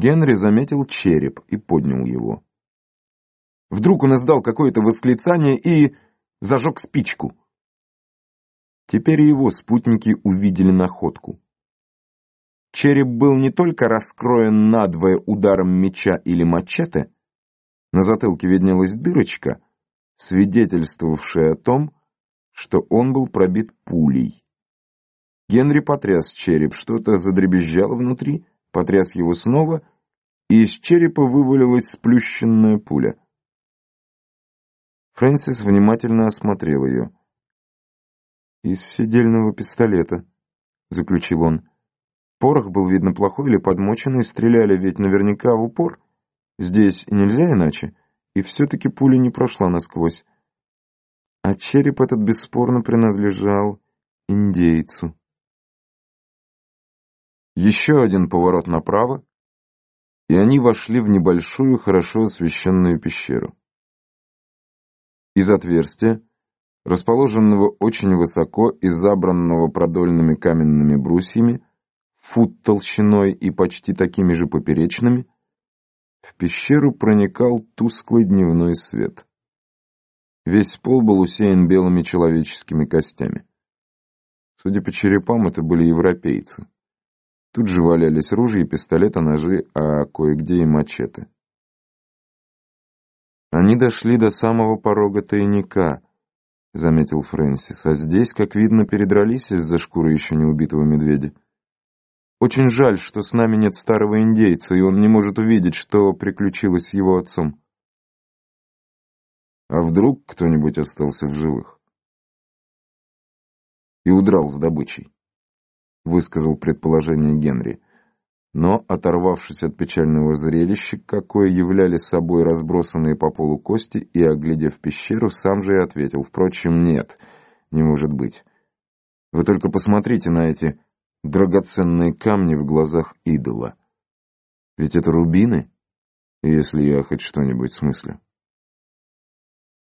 Генри заметил череп и поднял его. Вдруг он издал какое-то восклицание и зажег спичку. Теперь его спутники увидели находку. Череп был не только раскроен надвое ударом меча или мачете, на затылке виднелась дырочка, свидетельствовавшая о том, что он был пробит пулей. Генри потряс череп, что-то задребезжало внутри, потряс его снова, и из черепа вывалилась сплющенная пуля. Фрэнсис внимательно осмотрел ее. «Из седельного пистолета», — заключил он. «Порох был, видно, плохой или подмоченный, стреляли ведь наверняка в упор. Здесь нельзя иначе, и все-таки пуля не прошла насквозь. А череп этот бесспорно принадлежал индейцу». Еще один поворот направо, и они вошли в небольшую, хорошо освещенную пещеру. Из отверстия, расположенного очень высоко и забранного продольными каменными брусьями, фут толщиной и почти такими же поперечными, в пещеру проникал тусклый дневной свет. Весь пол был усеян белыми человеческими костями. Судя по черепам, это были европейцы. Тут же валялись ружья, пистолеты, ножи, а кое-где и мачете. Они дошли до самого порога тайника, заметил Фрэнсис, а здесь, как видно, передрались из-за шкуры еще не убитого медведя. Очень жаль, что с нами нет старого индейца, и он не может увидеть, что приключилось с его отцом. А вдруг кто-нибудь остался в живых? И удрал с добычей высказал предположение Генри. Но, оторвавшись от печального зрелища, какое являли собой разбросанные по полу кости, и, оглядев пещеру, сам же и ответил. Впрочем, нет, не может быть. Вы только посмотрите на эти драгоценные камни в глазах идола. Ведь это рубины, если я хоть что-нибудь смыслю.